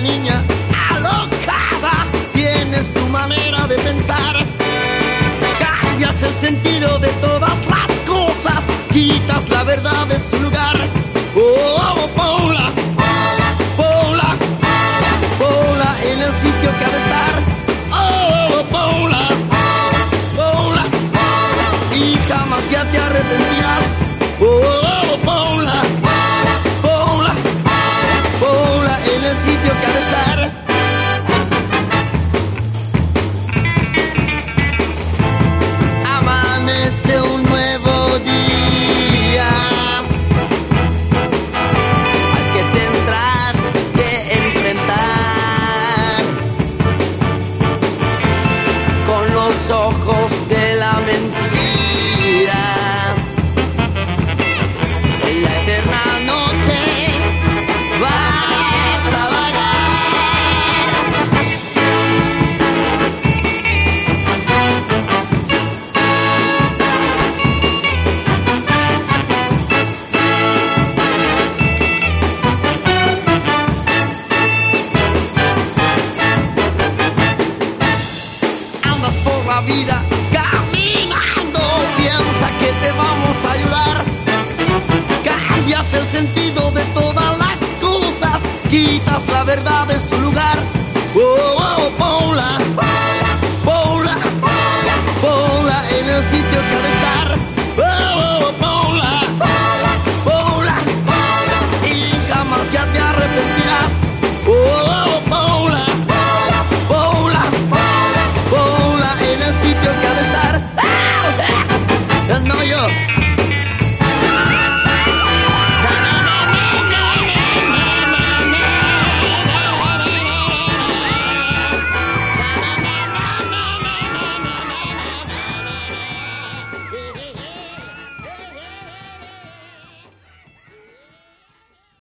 niña alocada. Tienes tu manera de pensar. Cambias el sentido de todas las cosas. Quitas la verdad de su El sitio que ha de estar. Amanece un nuevo día al que tendrás que enfrentar con los ojos de la mentira. La vida caminando, piensa que te vamos a ayudar. Cambias el sentido de todas las cosas, quitas la verdad de su lugar. Oh, oh, Paula,